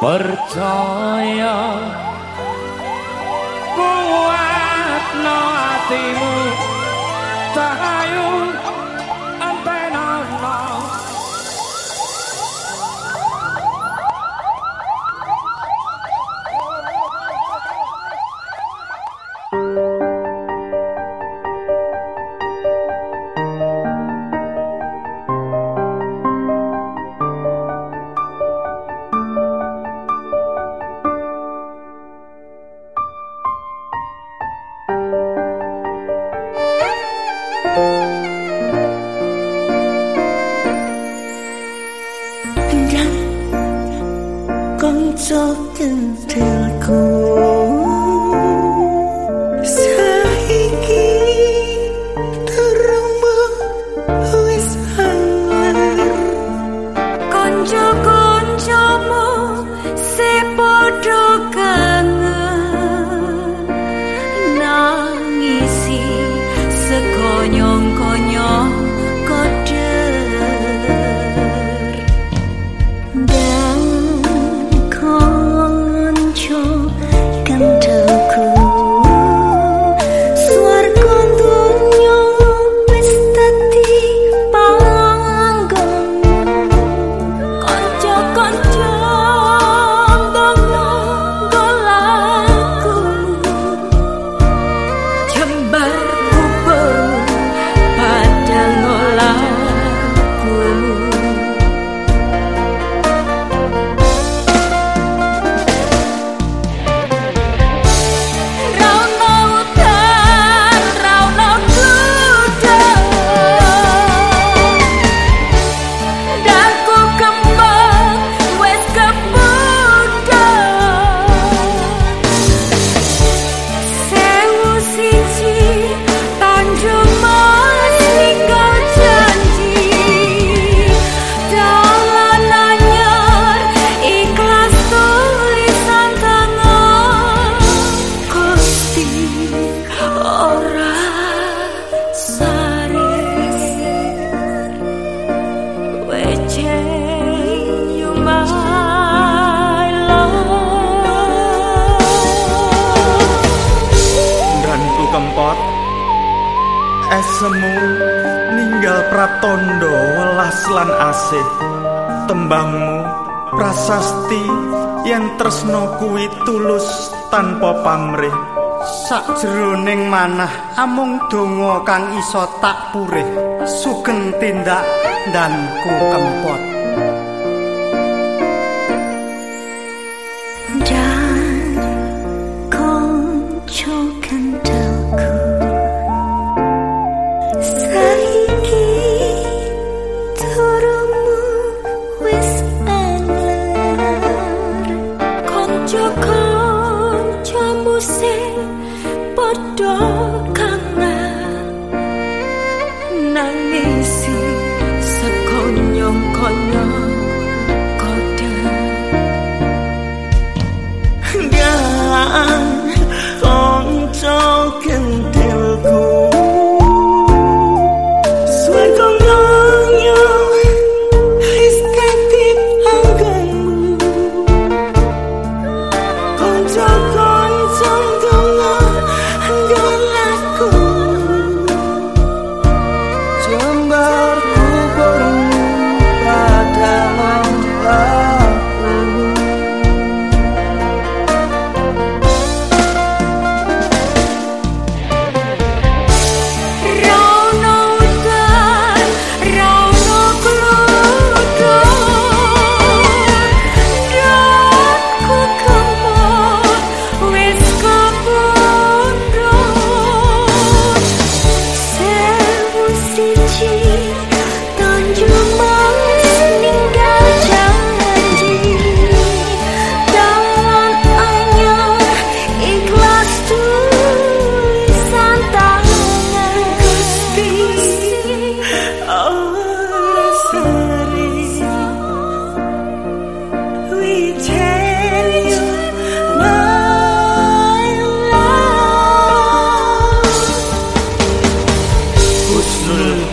percaya kuatlah no hatimu soft and tell cool. esemu ninggal pratondo welas lan asih tembangmu prasasti yang tresno kuwi tulus tanpa pamrih sakjroning manah amung donga kang iso tak purih sugeng tindak danku kempot padha kang nangisi sekonyong-konyong kodhe gan on